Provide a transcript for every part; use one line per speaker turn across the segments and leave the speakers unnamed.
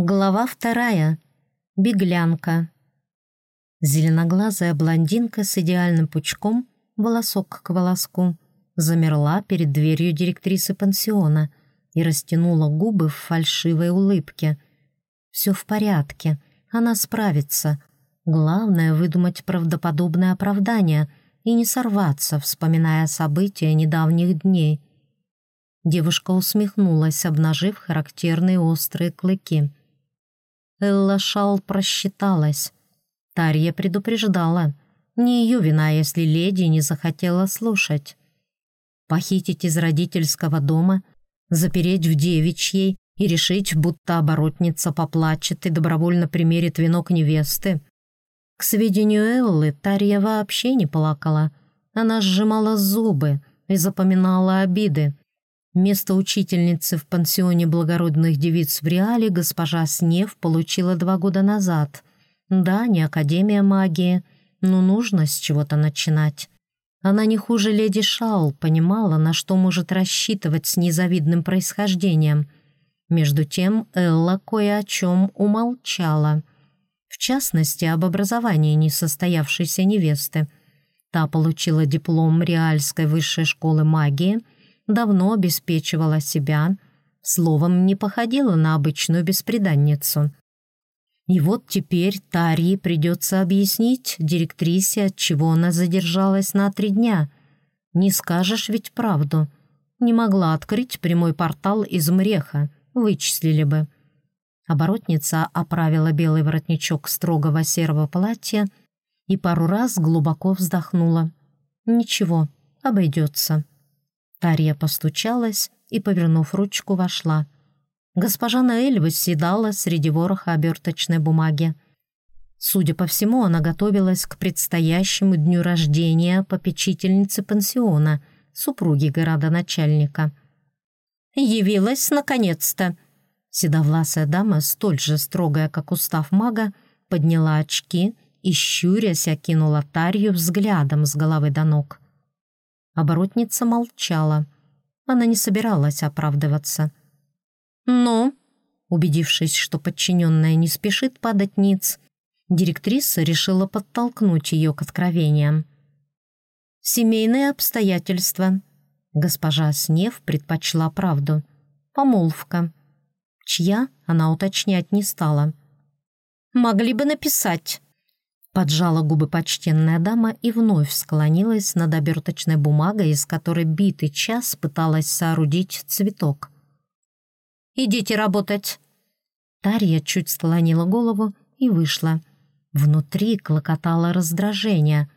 Глава вторая. Беглянка. Зеленоглазая блондинка с идеальным пучком, волосок к волоску, замерла перед дверью директрисы пансиона и растянула губы в фальшивой улыбке. «Все в порядке, она справится. Главное — выдумать правдоподобное оправдание и не сорваться, вспоминая события недавних дней». Девушка усмехнулась, обнажив характерные острые клыки. Элла Шал просчиталась. Тарья предупреждала. Не ее вина, если леди не захотела слушать. Похитить из родительского дома, запереть в девичьей и решить, будто оборотница поплачет и добровольно примерит венок невесты. К сведению Эллы, Тарья вообще не плакала. Она сжимала зубы и запоминала обиды. Место учительницы в пансионе благородных девиц в Реале госпожа Снев получила два года назад. Да, не Академия магии, но нужно с чего-то начинать. Она не хуже леди Шаул понимала, на что может рассчитывать с незавидным происхождением. Между тем Элла кое о чем умолчала. В частности, об образовании несостоявшейся невесты. Та получила диплом Реальской высшей школы магии — давно обеспечивала себя, словом, не походила на обычную беспреданницу. И вот теперь Тарии придется объяснить директрисе, от чего она задержалась на три дня. Не скажешь ведь правду. Не могла открыть прямой портал из Мреха, вычислили бы. Оборотница оправила белый воротничок строгого серого платья и пару раз глубоко вздохнула. «Ничего, обойдется». Тарья постучалась и, повернув ручку, вошла. Госпожа Наэль восседала среди вороха оберточной бумаги. Судя по всему, она готовилась к предстоящему дню рождения попечительницы пансиона, супруги городоначальника. «Явилась, наконец-то!» Седовласая дама, столь же строгая, как устав мага, подняла очки и, щурясь, окинула Тарью взглядом с головы до ног. Оборотница молчала. Она не собиралась оправдываться. Но, убедившись, что подчиненная не спешит падать ниц, директриса решила подтолкнуть ее к откровениям. «Семейные обстоятельства». Госпожа Снев предпочла правду. «Помолвка». Чья, она уточнять не стала. «Могли бы написать», Поджала губы почтенная дама и вновь склонилась над оберточной бумагой, из которой битый час пыталась соорудить цветок. «Идите работать!» Тарья чуть склонила голову и вышла. Внутри клокотало раздражение.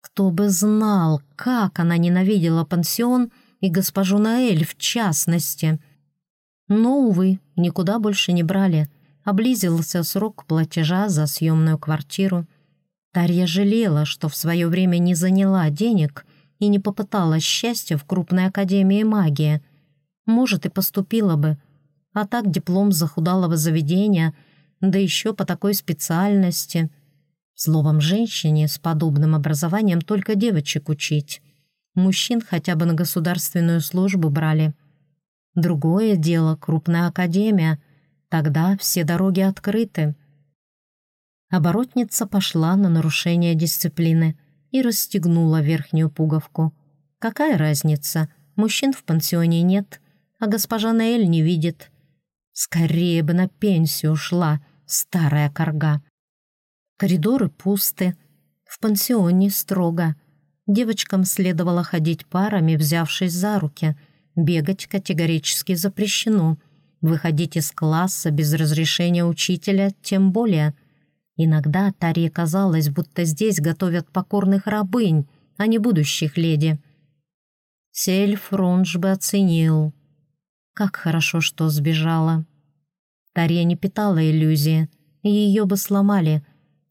Кто бы знал, как она ненавидела пансион и госпожу Наэль в частности. Но, увы, никуда больше не брали. Облизился срок платежа за съемную квартиру. Тарья жалела, что в свое время не заняла денег и не попыталась счастья в крупной академии магии. Может, и поступила бы. А так диплом захудалого заведения, да еще по такой специальности. Словом, женщине с подобным образованием только девочек учить. Мужчин хотя бы на государственную службу брали. Другое дело — крупная академия. Тогда все дороги открыты. Оборотница пошла на нарушение дисциплины и расстегнула верхнюю пуговку. Какая разница? Мужчин в пансионе нет, а госпожа Наэль не видит. Скорее бы на пенсию ушла, старая корга. Коридоры пусты, в пансионе строго. Девочкам следовало ходить парами, взявшись за руки. Бегать категорически запрещено. Выходить из класса без разрешения учителя тем более – Иногда Таре казалось, будто здесь готовят покорных рабынь, а не будущих леди. Сельф Ронж бы оценил. Как хорошо, что сбежала. Тария не питала иллюзии, и ее бы сломали.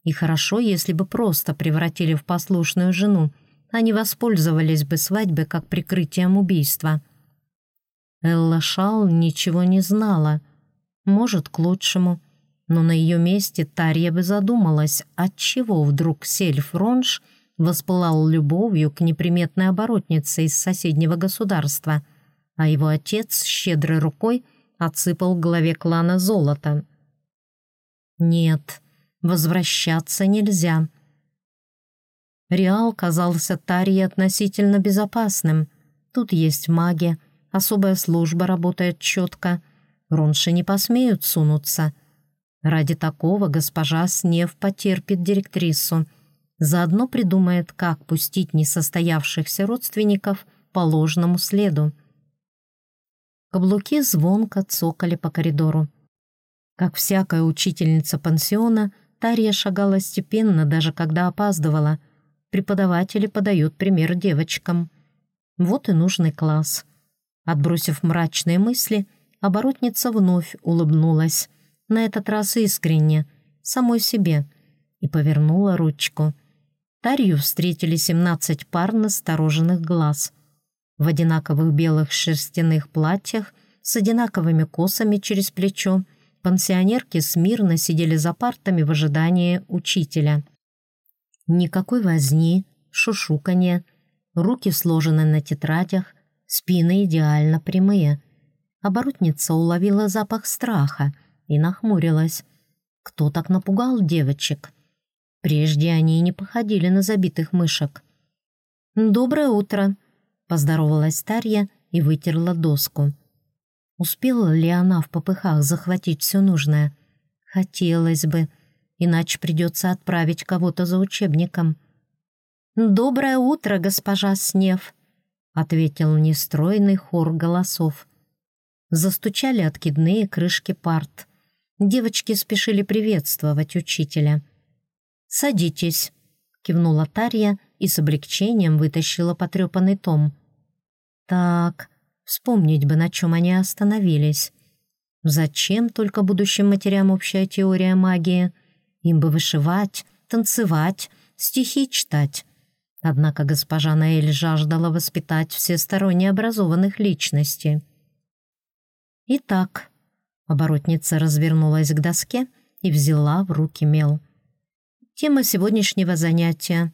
И хорошо, если бы просто превратили в послушную жену, а не воспользовались бы свадьбой как прикрытием убийства. Элла Шал ничего не знала. Может, к лучшему — но на ее месте Тарья бы задумалась, отчего вдруг Сельф Ронж воспылал любовью к неприметной оборотнице из соседнего государства, а его отец щедрой рукой отсыпал главе клана золото. Нет, возвращаться нельзя. Реал казался Тарье относительно безопасным. Тут есть маги, особая служба работает четко. Ронши не посмеют сунуться. Ради такого госпожа Снев потерпит директрису. Заодно придумает, как пустить несостоявшихся родственников по ложному следу. Каблуки звонко цокали по коридору. Как всякая учительница пансиона, Тарья шагала степенно, даже когда опаздывала. Преподаватели подают пример девочкам. Вот и нужный класс. Отбросив мрачные мысли, оборотница вновь улыбнулась. На этот раз искренне, самой себе, и повернула ручку. Тарью встретили 17 пар настороженных глаз в одинаковых белых шерстяных платьях с одинаковыми косами через плечо, пансионерки смирно сидели за партами в ожидании учителя. Никакой возни, шушуканья, руки сложены на тетрадях, спины идеально прямые. Оборотница уловила запах страха и нахмурилась. Кто так напугал девочек? Прежде они не походили на забитых мышек. «Доброе утро!» Поздоровалась Тарья и вытерла доску. Успела ли она в попыхах захватить все нужное? Хотелось бы, иначе придется отправить кого-то за учебником. «Доброе утро, госпожа Снев!» — ответил нестройный хор голосов. Застучали откидные крышки парт. Девочки спешили приветствовать учителя. «Садитесь», — кивнула Тарья и с облегчением вытащила потрепанный том. «Так, вспомнить бы, на чем они остановились. Зачем только будущим матерям общая теория магии? Им бы вышивать, танцевать, стихи читать». Однако госпожа Наэль жаждала воспитать всесторонне образованных личностей. «Итак», — оборотница развернулась к доске и взяла в руки мел. «Тема сегодняшнего занятия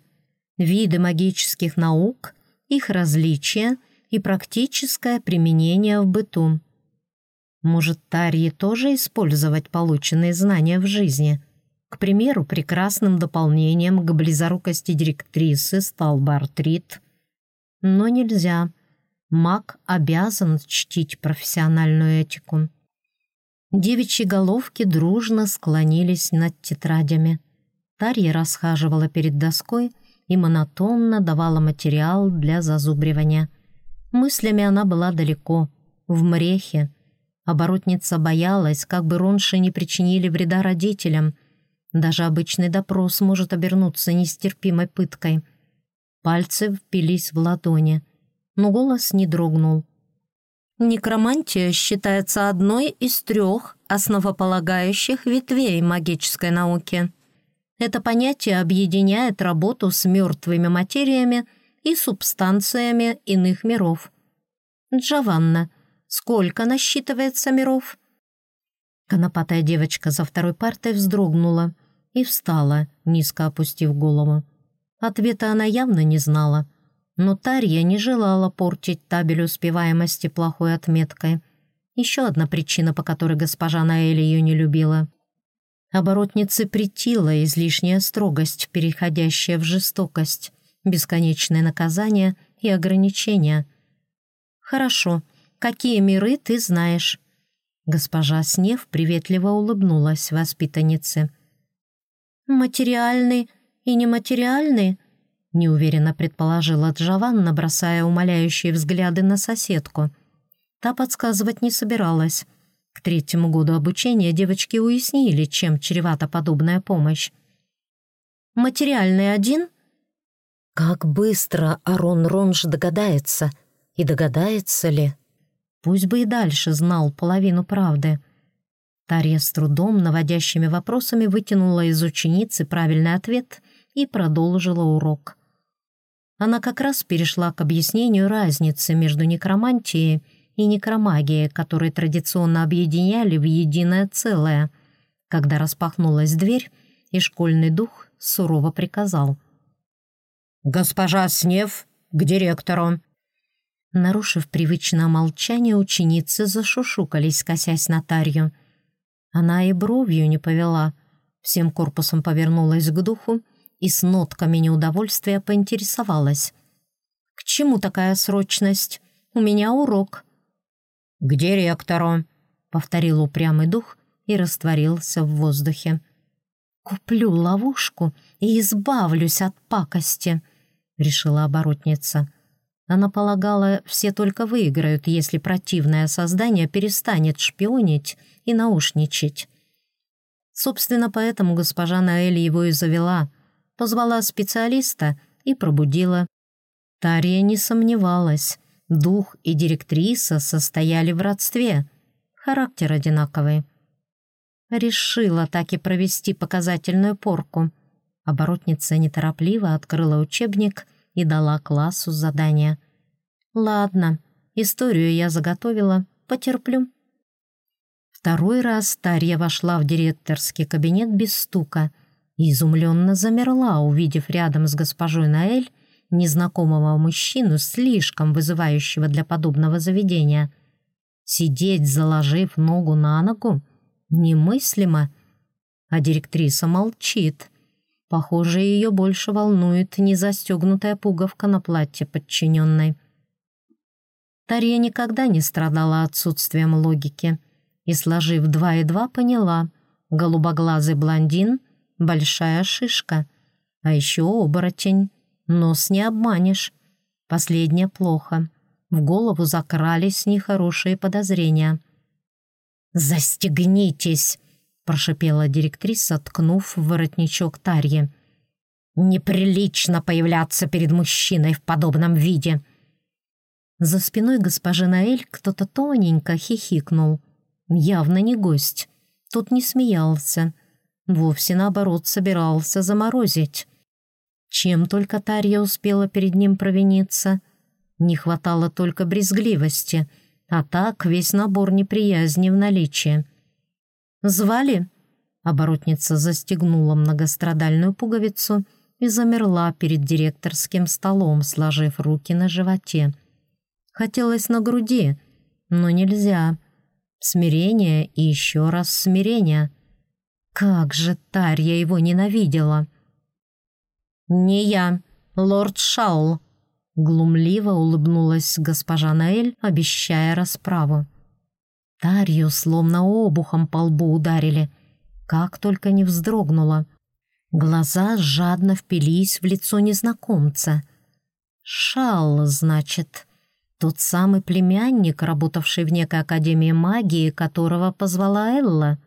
виды магических наук, их различия и практическое применение в быту. Может, Тарье тоже использовать полученные знания в жизни? К примеру, прекрасным дополнением к близорукости директрисы стал Бартрит. Но нельзя. Маг обязан чтить профессиональную этику. Девичьи головки дружно склонились над тетрадями. Тарья расхаживала перед доской, и монотонно давала материал для зазубривания. Мыслями она была далеко, в мрехе. Оборотница боялась, как бы ронши не причинили вреда родителям. Даже обычный допрос может обернуться нестерпимой пыткой. Пальцы впились в ладони, но голос не дрогнул. Некромантия считается одной из трех основополагающих ветвей магической науки. Это понятие объединяет работу с мертвыми материями и субстанциями иных миров. Джованна, сколько насчитывается миров? Конопатая девочка за второй партой вздрогнула и встала, низко опустив голову. Ответа она явно не знала, но Тарья не желала портить табель успеваемости плохой отметкой. Еще одна причина, по которой госпожа Наэль ее не любила — Оборотнице претила излишняя строгость, переходящая в жестокость, бесконечные наказания и ограничения. «Хорошо. Какие миры ты знаешь?» Госпожа Снев приветливо улыбнулась воспитаннице. «Материальный и нематериальный?» Неуверенно предположила Джованна, бросая умоляющие взгляды на соседку. Та подсказывать не собиралась. К третьему году обучения девочки уяснили, чем чревата подобная помощь. «Материальный один?» Как быстро Арон Ронж догадается, и догадается ли? Пусть бы и дальше знал половину правды. Тарья с трудом, наводящими вопросами, вытянула из ученицы правильный ответ и продолжила урок. Она как раз перешла к объяснению разницы между некромантией и некромагия, которые традиционно объединяли в единое целое. Когда распахнулась дверь, и школьный дух сурово приказал. «Госпожа Снев, к директору!» Нарушив привычное молчание, ученицы зашушукались, косясь на Тарью. Она и бровью не повела, Всем корпусом повернулась к духу и с нотками неудовольствия поинтересовалась. «К чему такая срочность? У меня урок».
«К директору», — повторил упрямый дух и растворился в воздухе.
«Куплю ловушку и избавлюсь от пакости», — решила оборотница. Она полагала, все только выиграют, если противное создание перестанет шпионить и наушничать. Собственно, поэтому госпожа Наэль его и завела. Позвала специалиста и пробудила. Тария не сомневалась. Дух и директриса состояли в родстве. Характер одинаковый. Решила так и провести показательную порку. Оборотница неторопливо открыла учебник и дала классу задание. «Ладно, историю я заготовила, потерплю». Второй раз Тарья вошла в директорский кабинет без стука изумленно замерла, увидев рядом с госпожой Наэль незнакомого мужчину, слишком вызывающего для подобного заведения. Сидеть, заложив ногу на ногу, немыслимо, а директриса молчит. Похоже, ее больше волнует незастегнутая пуговка на платье подчиненной. Тарья никогда не страдала отсутствием логики — и, сложив два и два, поняла. Голубоглазый блондин — большая шишка, а еще оборотень. Нос не обманешь. Последнее плохо. В голову закрались нехорошие подозрения. «Застегнитесь!» — прошипела директриса, ткнув в воротничок Тарьи. «Неприлично появляться перед мужчиной в подобном виде!» За спиной госпожи Наэль кто-то тоненько хихикнул — Явно не гость. Тут не смеялся. Вовсе наоборот собирался заморозить. Чем только Тарья успела перед ним провиниться. Не хватало только брезгливости, а так весь набор неприязни в наличии. «Звали?» Оборотница застегнула многострадальную пуговицу и замерла перед директорским столом, сложив руки на животе. Хотелось на груди, но нельзя. Смирение и еще раз смирение. Как же Тарья его ненавидела! «Не я, лорд Шаул», — глумливо улыбнулась госпожа Наэль, обещая расправу. Тарью словно обухом по лбу ударили, как только не вздрогнула. Глаза жадно впились в лицо незнакомца. «Шал, значит», тот самый племянник, работавший в некой академии магии, которого позвала Элла.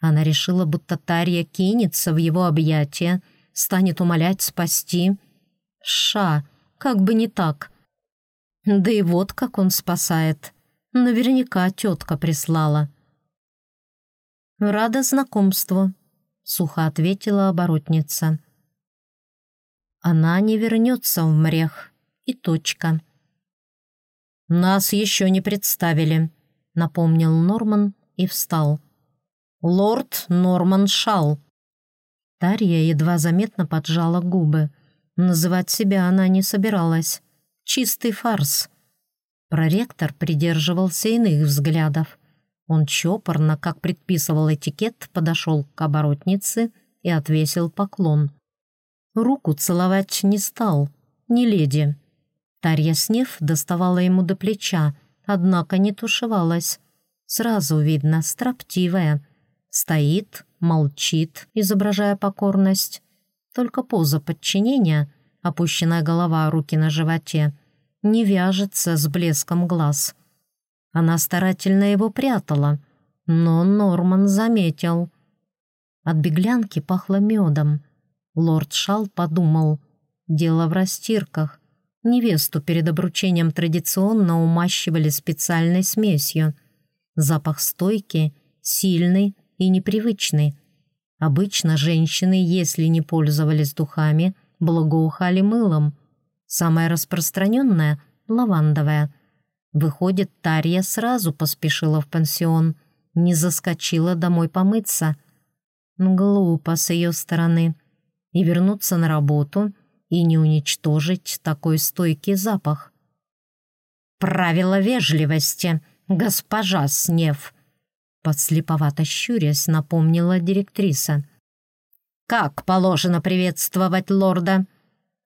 Она решила, будто Тарья кинется в его объятия, станет умолять спасти. Ша, как бы не так. Да и вот как он спасает. Наверняка тетка прислала. «Рада знакомству», — сухо ответила оборотница. «Она не вернется в мрех. И точка». «Нас еще не представили», — напомнил Норман и встал. «Лорд Норман Шал». Тарья едва заметно поджала губы. Называть себя она не собиралась. Чистый фарс. Проректор придерживался иных взглядов. Он чопорно, как предписывал этикет, подошел к оборотнице и отвесил поклон. Руку целовать не стал, не леди. Тарья Снев доставала ему до плеча, однако не тушевалась. Сразу видно, строптивая. Стоит, молчит, изображая покорность. Только поза подчинения, опущенная голова, руки на животе, не вяжется с блеском глаз. Она старательно его прятала, но Норман заметил. От беглянки пахло медом. Лорд Шал подумал, дело в растирках. Невесту перед обручением традиционно умащивали специальной смесью. Запах стойкий, сильный и непривычный. Обычно женщины, если не пользовались духами, благоухали мылом. Самое распространенное — лавандовое. Выходит, Тарья сразу поспешила в пансион, не заскочила домой помыться. Глупо с ее стороны. И вернуться на работу — и не уничтожить такой стойкий запах. «Правило вежливости, госпожа Снев», — подслеповато щурясь напомнила директриса. как положено приветствовать лорда.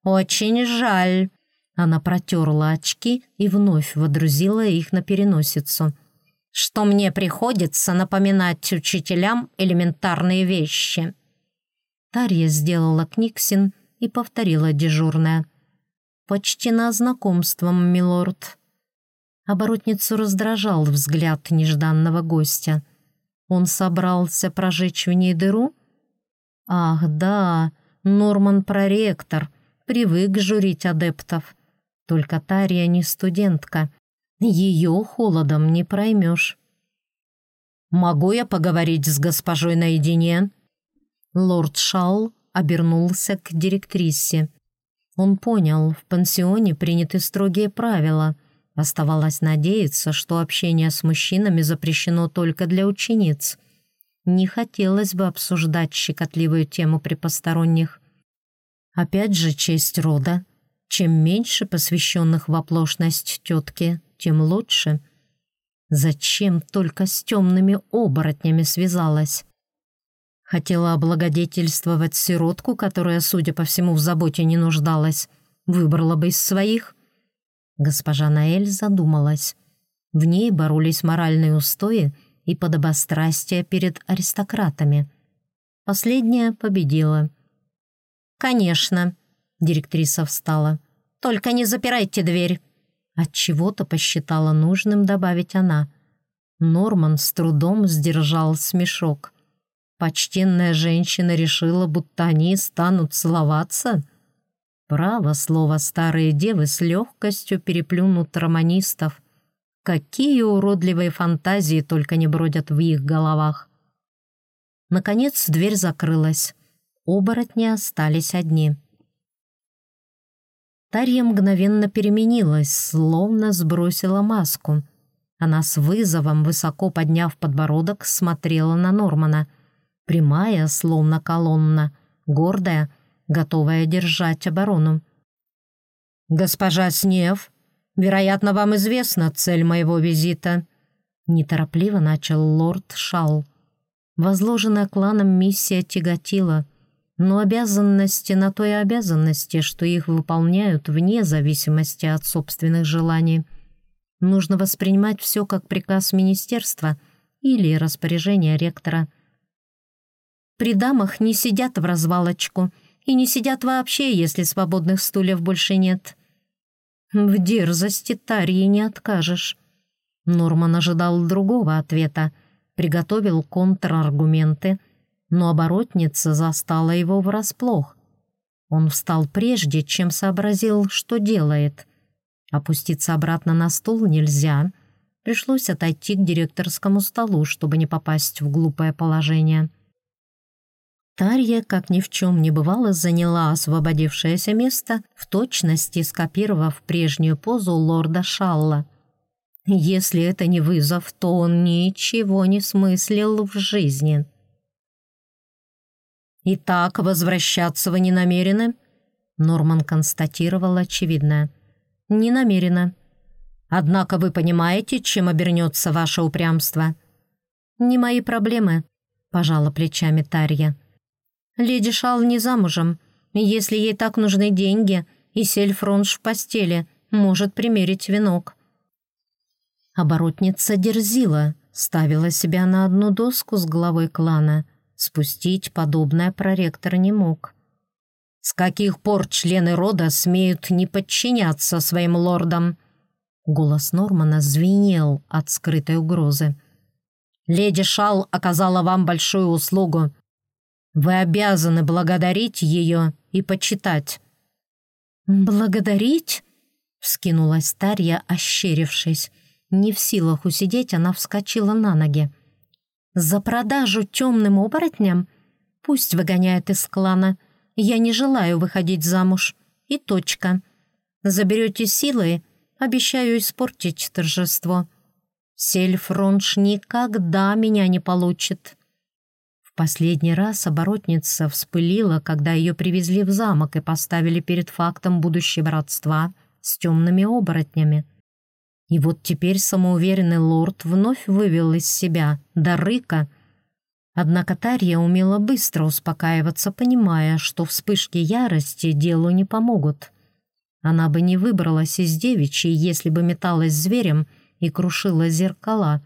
Очень жаль». Она протерла очки и вновь водрузила их на переносицу. «Что мне приходится напоминать учителям элементарные вещи». Тарья сделала книгсин и повторила дежурная. «Почти на знакомством, милорд». Оборотницу раздражал взгляд нежданного гостя. Он собрался прожечь в ней дыру? Ах, да, Норман-проректор, привык журить адептов. Только Тария не студентка. Ее холодом не проймешь. «Могу я поговорить с госпожой наедине?» Лорд Шалл обернулся к директрисе. Он понял, в пансионе приняты строгие правила. Оставалось надеяться, что общение с мужчинами запрещено только для учениц. Не хотелось бы обсуждать щекотливую тему при посторонних. Опять же, честь рода. Чем меньше посвященных в оплошность тетки, тем лучше. Зачем только с темными оборотнями связалась? Хотела облагодетельствовать сиротку, которая, судя по всему, в заботе не нуждалась. Выбрала бы из своих. Госпожа Наэль задумалась. В ней боролись моральные устои и подобострастие перед аристократами. Последняя победила. «Конечно», — директриса встала. «Только не запирайте дверь». Отчего-то посчитала нужным добавить она. Норман с трудом сдержал смешок. Почтенная женщина решила, будто они станут целоваться. Право слово старые девы с легкостью переплюнут романистов. Какие уродливые фантазии только не бродят в их головах. Наконец дверь закрылась. Оборотни остались одни. Тарья мгновенно переменилась, словно сбросила маску. Она с вызовом, высоко подняв подбородок, смотрела на Нормана — прямая, словно колонна, гордая, готовая держать оборону. «Госпожа Снев, вероятно, вам известна цель моего визита», неторопливо начал лорд Шал. Возложенная кланом миссия тяготила, но обязанности на то и обязанности, что их выполняют вне зависимости от собственных желаний. Нужно воспринимать все как приказ министерства или распоряжение ректора – при дамах не сидят в развалочку и не сидят вообще, если свободных стульев больше нет. В дерзости Тарьи не откажешь. Норман ожидал другого ответа, приготовил контраргументы, но оборотница застала его врасплох. Он встал прежде, чем сообразил, что делает. Опуститься обратно на стул нельзя. Пришлось отойти к директорскому столу, чтобы не попасть в глупое положение. Тарья, как ни в чем не бывало, заняла освободившееся место, в точности скопировав прежнюю позу лорда Шалла. Если это не вызов, то он ничего не смыслил в жизни. «Итак, возвращаться вы не намерены?» Норман констатировал очевидное. «Не намерена. Однако вы понимаете, чем обернется ваше упрямство?» «Не мои проблемы», — пожала плечами Тарья. Леди Шал не замужем. Если ей так нужны деньги, и сельфронж в постели, может примерить венок. Оборотница дерзила, ставила себя на одну доску с главой клана. Спустить подобное проректор не мог. «С каких пор члены рода смеют не подчиняться своим лордам?» Голос Нормана звенел от скрытой угрозы. «Леди Шал оказала вам большую услугу. Вы обязаны благодарить ее и почитать».
«Благодарить?» — вскинулась Тарья, ощерившись. Не в силах усидеть, она вскочила на ноги. «За продажу темным оборотням? Пусть выгоняет из клана. Я не желаю выходить замуж. И точка. Заберете силы, обещаю испортить торжество. Сельфронш никогда меня не получит». Последний раз оборотница вспылила, когда ее привезли в замок и поставили перед фактом будущего родства с темными оборотнями. И вот теперь самоуверенный лорд вновь вывел из себя до рыка. Однако Тарья умела быстро успокаиваться, понимая, что вспышки ярости делу не помогут. Она бы не выбралась из девичьей, если бы металась зверем и крушила зеркала.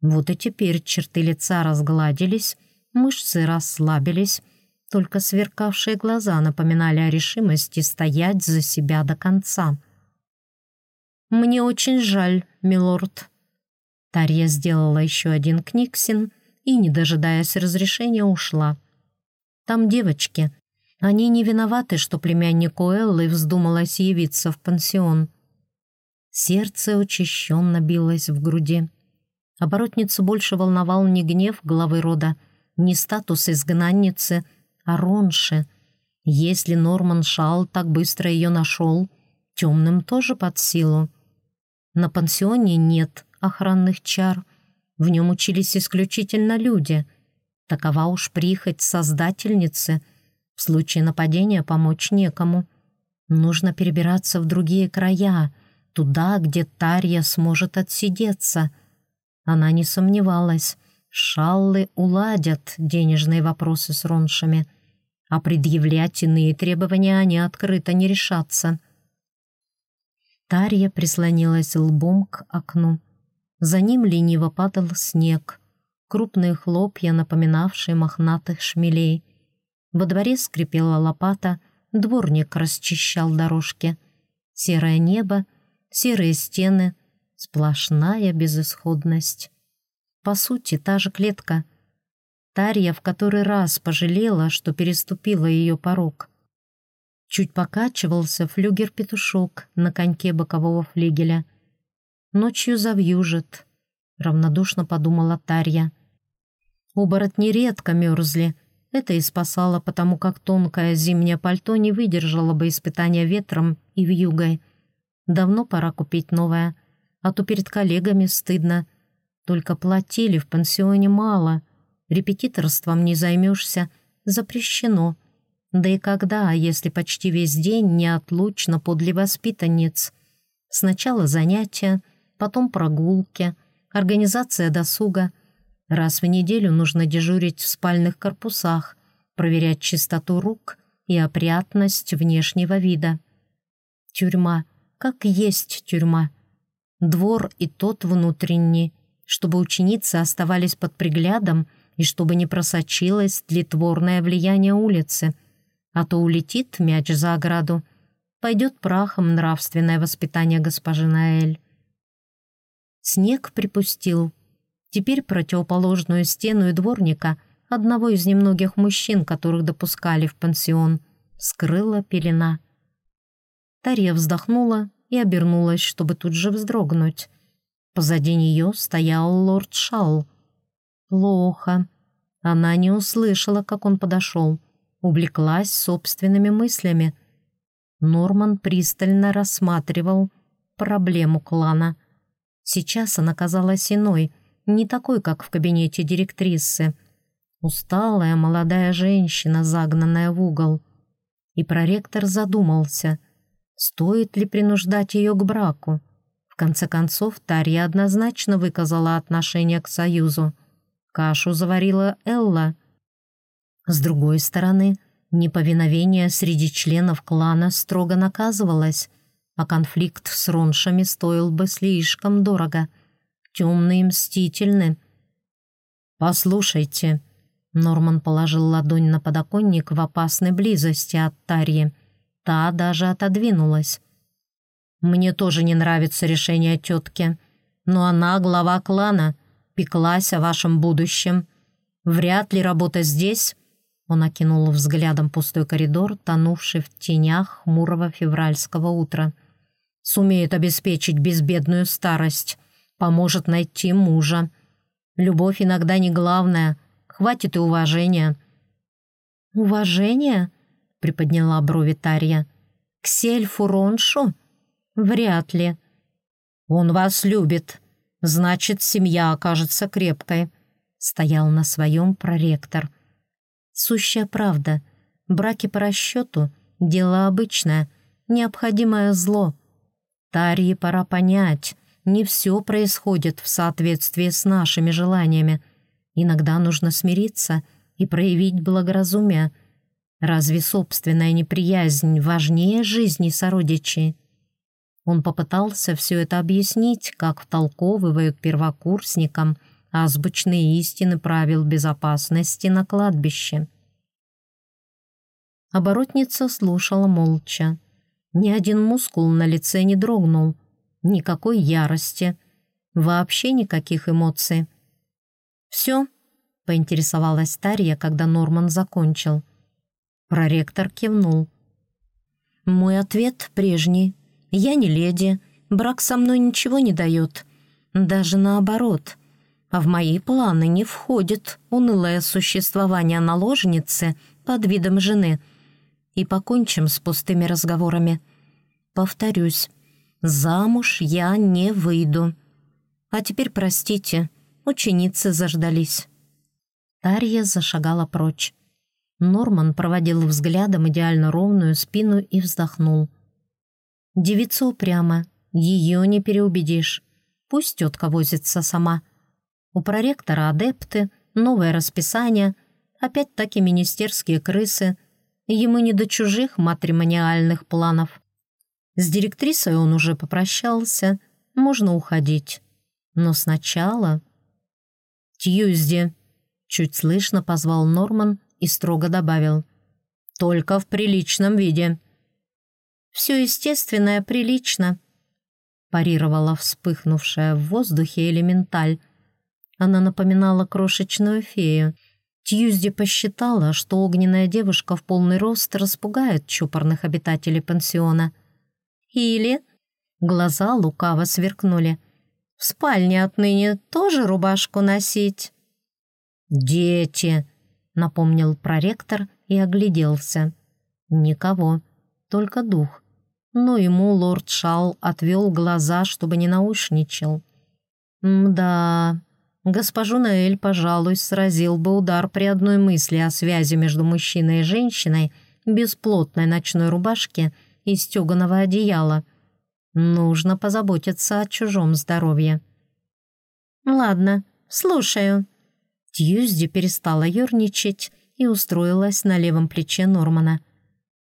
Вот и теперь черты лица разгладились, мышцы расслабились, только сверкавшие глаза напоминали о решимости стоять за себя до конца. «Мне очень жаль, милорд». Тарья сделала еще один книгсин и, не дожидаясь разрешения, ушла. «Там девочки. Они не виноваты, что племяннику Эллы вздумалось явиться в пансион». Сердце учащенно билось в груди. Оборотницу больше волновал не гнев главы рода, не статус изгнанницы, а Ронши. Если Норман Шал так быстро ее нашел, темным тоже под силу. На пансионе нет охранных чар. В нем учились исключительно люди. Такова уж прихоть создательницы. В случае нападения помочь некому. Нужно перебираться в другие края, туда, где Тарья сможет отсидеться. Она не сомневалась. Шаллы уладят денежные вопросы с роншами, а предъявлять иные требования они открыто не решатся. Тарья прислонилась лбом к окну. За ним лениво падал снег, крупные хлопья, напоминавшие мохнатых шмелей. Во дворе скрипела лопата, дворник расчищал дорожки. Серое небо, серые стены, сплошная безысходность. По сути, та же клетка. Тарья в который раз пожалела, что переступила ее порог — Чуть покачивался флюгер-петушок на коньке бокового флигеля. «Ночью завьюжит», — равнодушно подумала Тарья. Оборотни редко мерзли. Это и спасало, потому как тонкое зимнее пальто не выдержало бы испытания ветром и вьюгой. Давно пора купить новое, а то перед коллегами стыдно. Только платили в пансионе мало. Репетиторством не займешься, запрещено — да и когда, если почти весь день неотлучно подле воспитанниц? Сначала занятия, потом прогулки, организация досуга. Раз в неделю нужно дежурить в спальных корпусах, проверять чистоту рук и опрятность внешнего вида. Тюрьма, как есть тюрьма. Двор и тот внутренний, чтобы ученицы оставались под приглядом и чтобы не просочилось тлетворное влияние улицы — а то улетит мяч за ограду. Пойдет прахом нравственное воспитание госпожи Наэль. Снег припустил. Теперь противоположную стену и дворника, одного из немногих мужчин, которых допускали в пансион, скрыла пелена. Тарья вздохнула и обернулась, чтобы тут же вздрогнуть. Позади нее стоял лорд Шалл. Плохо. Она не услышала, как он подошел увлеклась собственными мыслями. Норман пристально рассматривал проблему клана. Сейчас она казалась иной, не такой, как в кабинете директрисы. Усталая молодая женщина, загнанная в угол. И проректор задумался, стоит ли принуждать ее к браку. Конце концов, Тарья однозначно выказала отношение к союзу. Кашу заварила Элла — с другой стороны, неповиновение среди членов клана строго наказывалось, а конфликт с роншами стоил бы слишком дорого. Темные мстительны. «Послушайте», — Норман положил ладонь на подоконник в опасной близости от Тарьи. Та даже отодвинулась. «Мне тоже не нравится решение тетки, но она глава клана, пеклась о вашем будущем. Вряд ли работа здесь он окинул взглядом пустой коридор, тонувший в тенях хмурого февральского утра. «Сумеет обеспечить безбедную старость, поможет найти мужа. Любовь иногда не главное, хватит и уважения». «Уважение?» — приподняла брови Тарья. «К сельфу Роншу? Вряд ли». «Он вас любит, значит, семья окажется крепкой», — стоял на своем проректор. Сущая правда. Браки по расчету — дело обычное, необходимое зло. Тарии пора понять, не все происходит в соответствии с нашими желаниями. Иногда нужно смириться и проявить благоразумие. Разве собственная неприязнь важнее жизни сородичей? Он попытался все это объяснить, как втолковывают первокурсникам азбучные истины правил безопасности на кладбище. Оборотница слушала молча. Ни один мускул на лице не дрогнул, никакой ярости, вообще никаких эмоций. «Все?» — поинтересовалась Тарья, когда Норман закончил. Проректор кивнул. «Мой ответ прежний. Я не леди. Брак со мной ничего не дает. Даже наоборот. А в мои планы не входит унылое существование наложницы под видом жены. И покончим с пустыми разговорами. Повторюсь, замуж я не выйду. А теперь простите, ученицы заждались». Тарья зашагала прочь. Норман проводил взглядом идеально ровную спину и вздохнул. Девица упряма, ее не переубедишь. Пусть тетка возится сама. У проректора адепты, новое расписание, опять-таки министерские крысы. Ему не до чужих матримониальных планов. С директрисой он уже попрощался, можно уходить. Но сначала... «Тьюзди!» — чуть слышно позвал Норман и строго добавил. «Только в приличном виде». «Все естественное прилично», — парировала вспыхнувшая в воздухе элементаль. Она напоминала крошечную фею. Тьюзди посчитала, что огненная девушка в полный рост распугает чопорных обитателей пансиона. «Или...» — глаза лукаво сверкнули. «В спальне отныне тоже рубашку носить?» «Дети!» напомнил проректор и огляделся. Никого, только дух. Но ему лорд Шал отвел глаза, чтобы не наушничал. «Мда...» Госпожу Наэль, пожалуй, сразил бы удар при одной мысли о связи между мужчиной и женщиной без плотной ночной рубашки и стеганого одеяла. Нужно позаботиться о чужом здоровье. «Ладно, слушаю», Тьюзди перестала ерничать и устроилась на левом плече Нормана.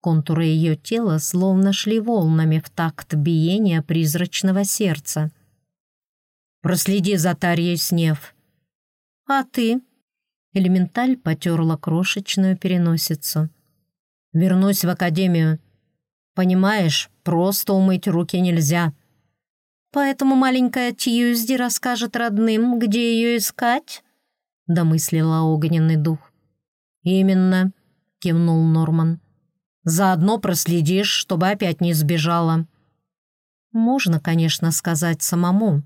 Контуры ее тела словно шли волнами в такт биения призрачного сердца. «Проследи за Тарьей Снев». «А ты?» Элементаль потерла крошечную переносицу. «Вернусь в академию. Понимаешь, просто умыть руки нельзя». «Поэтому маленькая Тьюзди расскажет родным, где ее искать?» — домыслила огненный дух. «Именно», — кивнул Норман. «Заодно проследишь, чтобы опять не сбежала». Можно, конечно, сказать самому,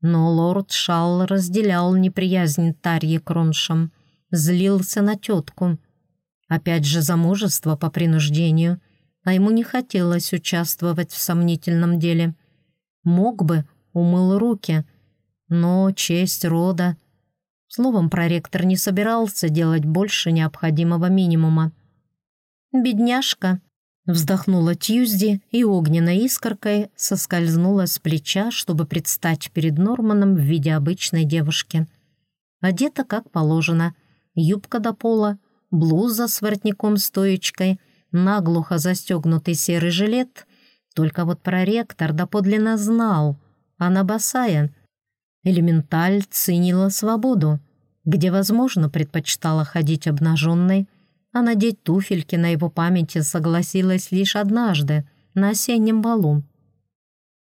но лорд Шалл разделял неприязнь Тарьи Кроншем, злился на тетку. Опять же замужество по принуждению, а ему не хотелось участвовать в сомнительном деле. Мог бы, умыл руки, но честь рода Словом, проректор не собирался делать больше необходимого минимума. «Бедняжка!» — вздохнула Тьюзди и огненной искоркой соскользнула с плеча, чтобы предстать перед Норманом в виде обычной девушки. Одета как положено, юбка до пола, блуза с воротником-стоечкой, наглухо застегнутый серый жилет. Только вот проректор доподлинно знал, она босая — Элементаль ценила свободу, где, возможно, предпочитала ходить обнаженной, а надеть туфельки на его памяти согласилась лишь однажды, на осеннем балу.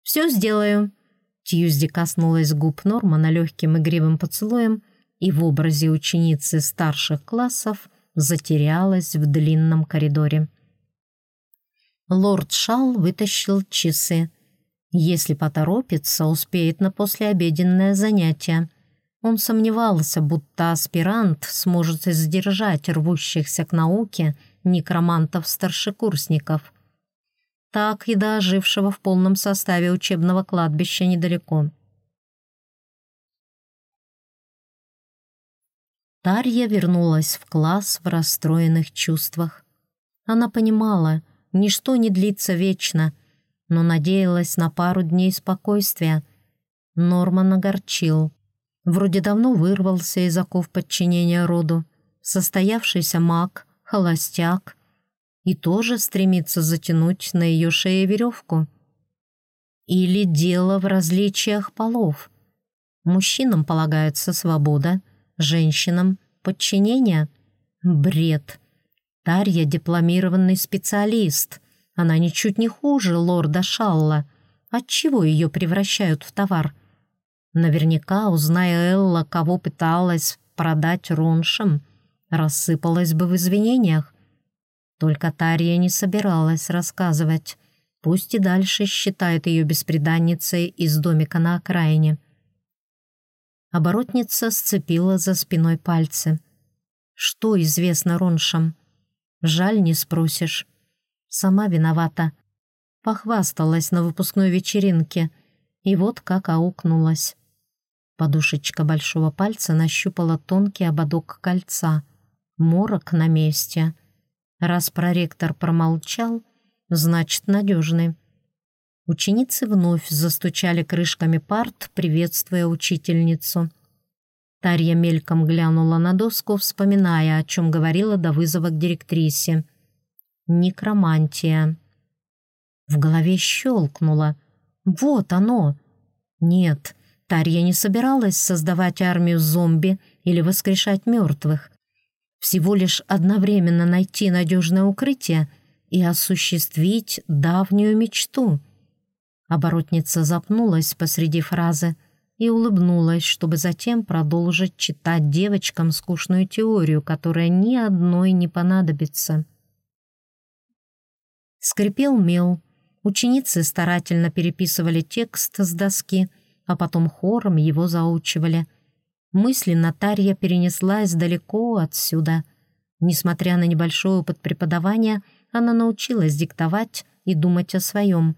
«Все сделаю», — Тьюзди коснулась губ Нормана легким игривым поцелуем и в образе ученицы старших классов затерялась в длинном коридоре. Лорд Шал вытащил часы. Если поторопится, успеет на послеобеденное занятие. Он сомневался, будто аспирант сможет сдержать рвущихся к науке некромантов-старшекурсников. Так и до ожившего в полном составе учебного кладбища недалеко. Тарья вернулась в класс в расстроенных чувствах. Она понимала, ничто не длится вечно — но надеялась на пару дней спокойствия. Норман огорчил. Вроде давно вырвался из оков подчинения роду, состоявшийся маг, холостяк, и тоже стремится затянуть на ее шее веревку. Или дело в различиях полов. Мужчинам полагается свобода, женщинам — подчинение. Бред. Тарья — дипломированный специалист. Она ничуть не хуже лорда Шалла. Отчего ее превращают в товар? Наверняка, узная Элла, кого пыталась продать роншам, рассыпалась бы в извинениях. Только Тарья не собиралась рассказывать. Пусть и дальше считает ее беспреданницей из домика на окраине. Оборотница сцепила за спиной пальцы. Что известно Роншам? Жаль, не спросишь. Сама виновата. Похвасталась на выпускной вечеринке. И вот как аукнулась. Подушечка большого пальца нащупала тонкий ободок кольца. Морок на месте. Раз проректор промолчал, значит, надежный. Ученицы вновь застучали крышками парт, приветствуя учительницу. Тарья мельком глянула на доску, вспоминая, о чем говорила до вызова к директрисе. Некромантия. В голове щелкнуло. Вот оно. Нет, Тарья не собиралась создавать армию зомби или воскрешать мертвых всего лишь одновременно найти надежное укрытие и осуществить давнюю мечту. Оборотница запнулась посреди фразы и улыбнулась, чтобы затем продолжить читать девочкам скучную теорию, которая ни одной не понадобится. Скрипел мел. Ученицы старательно переписывали текст с доски, а потом хором его заучивали — Мысленно Тарья перенеслась далеко отсюда. Несмотря на небольшой опыт преподавания, она научилась диктовать и думать о своем.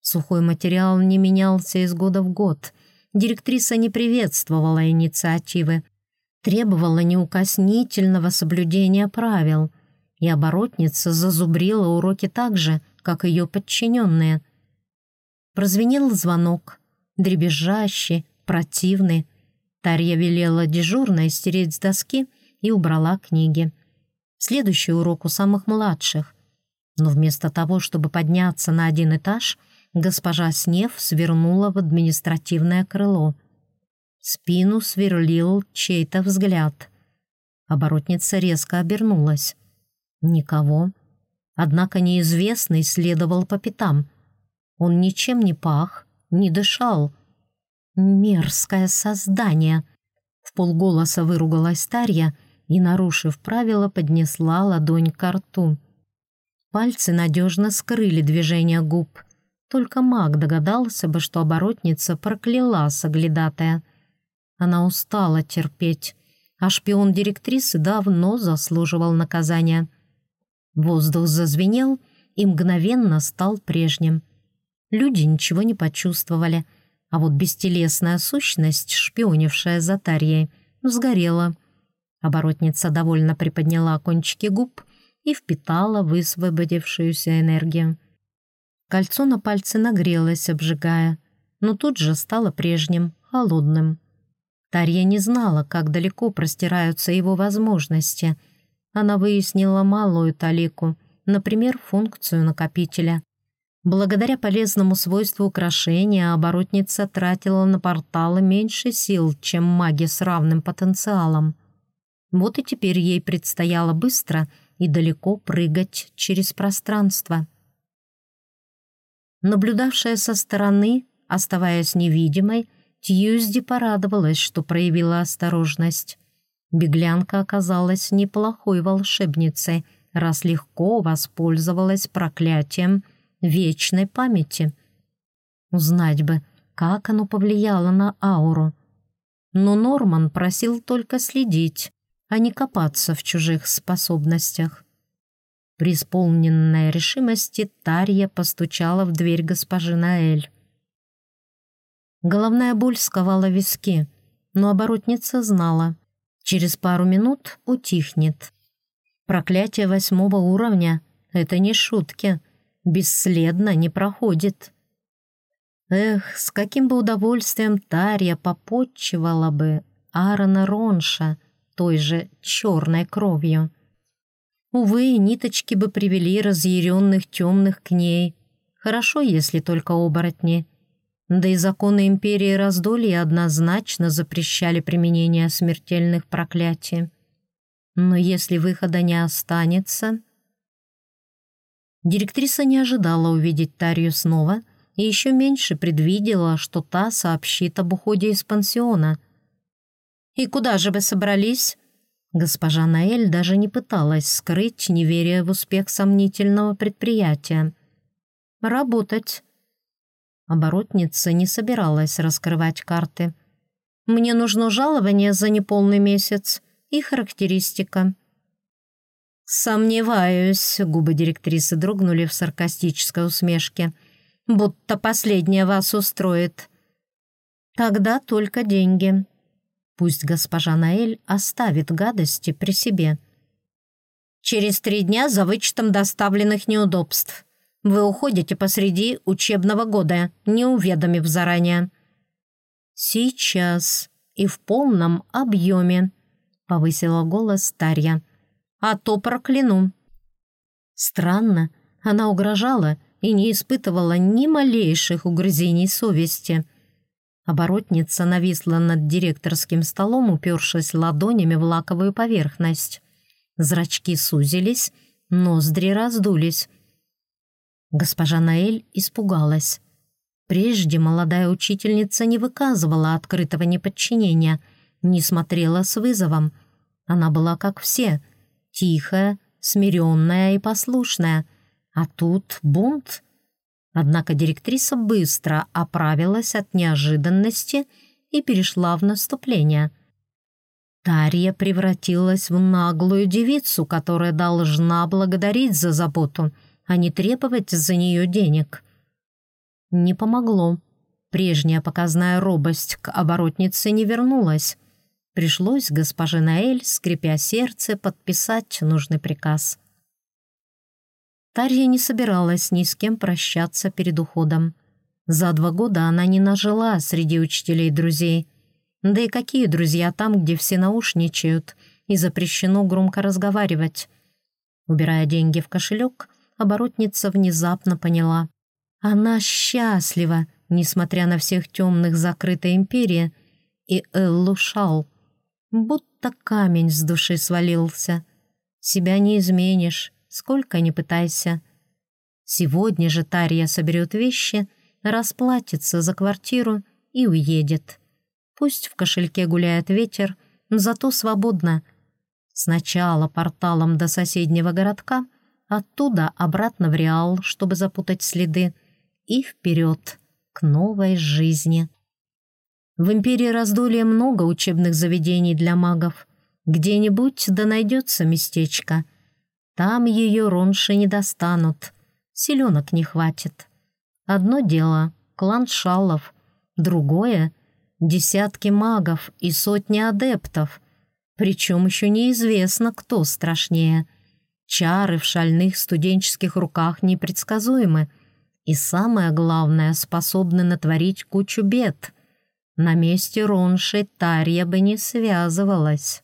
Сухой материал не менялся из года в год. Директриса не приветствовала инициативы, требовала неукоснительного соблюдения правил, и оборотница зазубрила уроки так же, как ее подчиненные. Прозвенел звонок, дребезжащий, противный, Тарья велела дежурной стереть с доски и убрала книги. Следующий урок у самых младших. Но вместо того, чтобы подняться на один этаж, госпожа Снев свернула в административное крыло. Спину сверлил чей-то взгляд. Оборотница резко обернулась. Никого. Однако неизвестный следовал по пятам. Он ничем не пах, не дышал — «Мерзкое создание!» В полголоса выругалась Тарья и, нарушив правила, поднесла ладонь к рту. Пальцы надежно скрыли движение губ. Только маг догадался бы, что оборотница прокляла соглядатая. Она устала терпеть, а шпион директрисы давно заслуживал наказания. Воздух зазвенел и мгновенно стал прежним. Люди ничего не почувствовали — а вот бестелесная сущность, шпионившая за Тарьей, сгорела. Оборотница довольно приподняла кончики губ и впитала высвободившуюся энергию. Кольцо на пальце нагрелось, обжигая, но тут же стало прежним, холодным. Тарья не знала, как далеко простираются его возможности. Она выяснила малую талику, например, функцию накопителя. Благодаря полезному свойству украшения оборотница тратила на порталы меньше сил, чем маги с равным потенциалом. Вот и теперь ей предстояло быстро и далеко прыгать через пространство. Наблюдавшая со стороны, оставаясь невидимой, Тьюзди порадовалась, что проявила осторожность. Беглянка оказалась неплохой волшебницей, раз легко воспользовалась проклятием — вечной памяти. Узнать бы, как оно повлияло на ауру. Но Норман просил только следить, а не копаться в чужих способностях. При исполненной решимости Тарья постучала в дверь госпожи Наэль. Головная боль сковала виски, но оборотница знала. Через пару минут утихнет. Проклятие восьмого уровня — это не шутки — бесследно не проходит.
Эх, с каким бы удовольствием Тарья попотчевала бы Аарона Ронша той же черной кровью. Увы, ниточки бы привели разъяренных темных к ней. Хорошо, если только оборотни. Да и законы империи раздолья однозначно запрещали применение смертельных проклятий. Но если выхода не останется... Директриса не ожидала увидеть Тарью снова и еще меньше предвидела, что та сообщит об уходе из пансиона. «И куда же вы собрались?» Госпожа Наэль даже не пыталась скрыть неверие в успех сомнительного предприятия. «Работать». Оборотница не собиралась раскрывать карты. «Мне нужно жалование за неполный месяц и характеристика». «Сомневаюсь», — губы директрисы дрогнули в саркастической усмешке, «будто последнее вас устроит». «Тогда только деньги», Пусть госпожа Наэль оставит гадости при себе. Через три дня за вычетом доставленных неудобств. Вы уходите посреди учебного года, не уведомив заранее. Сейчас и в полном объеме, повысила голос Тарья. А то прокляну. Странно, она угрожала и не испытывала ни малейших угрызений совести. Оборотница нависла над директорским столом, упершись ладонями в лаковую поверхность. Зрачки сузились, ноздри раздулись. Госпожа Наэль испугалась. Прежде молодая учительница не выказывала открытого неподчинения, не смотрела с вызовом. Она была как все, тихая, смиренная и послушная. А тут бунт — Однако директриса быстро оправилась от неожиданности и перешла в наступление. Тарья превратилась в наглую девицу, которая должна благодарить за заботу, а не требовать за нее денег. Не помогло. Прежняя показная робость к оборотнице не вернулась. Пришлось госпоже Наэль, скрипя сердце, подписать нужный приказ. Тарья не собиралась ни с кем прощаться перед уходом. За два года она не нажила среди учителей друзей. Да и какие друзья там, где все наушничают и запрещено громко разговаривать? Убирая деньги в кошелек, оборотница внезапно поняла. Она счастлива, несмотря на всех темных закрытой империи, и Эллу Шал. Будто камень с души свалился. Себя не изменишь, сколько ни пытайся. Сегодня же Тарья соберет вещи, расплатится за квартиру и уедет. Пусть в кошельке гуляет ветер, зато свободно. Сначала порталом до соседнего городка, оттуда обратно в Реал, чтобы запутать следы, и вперед, к новой жизни. В империи раздолья много учебных заведений для магов. Где-нибудь да найдется местечко — там ее ронши не достанут, селенок не хватит. Одно дело — клан Шалов, другое — десятки магов и сотни адептов, причем еще неизвестно, кто страшнее. Чары в шальных студенческих руках непредсказуемы и, самое главное, способны натворить кучу бед. На месте Ронши Тарья бы не связывалась.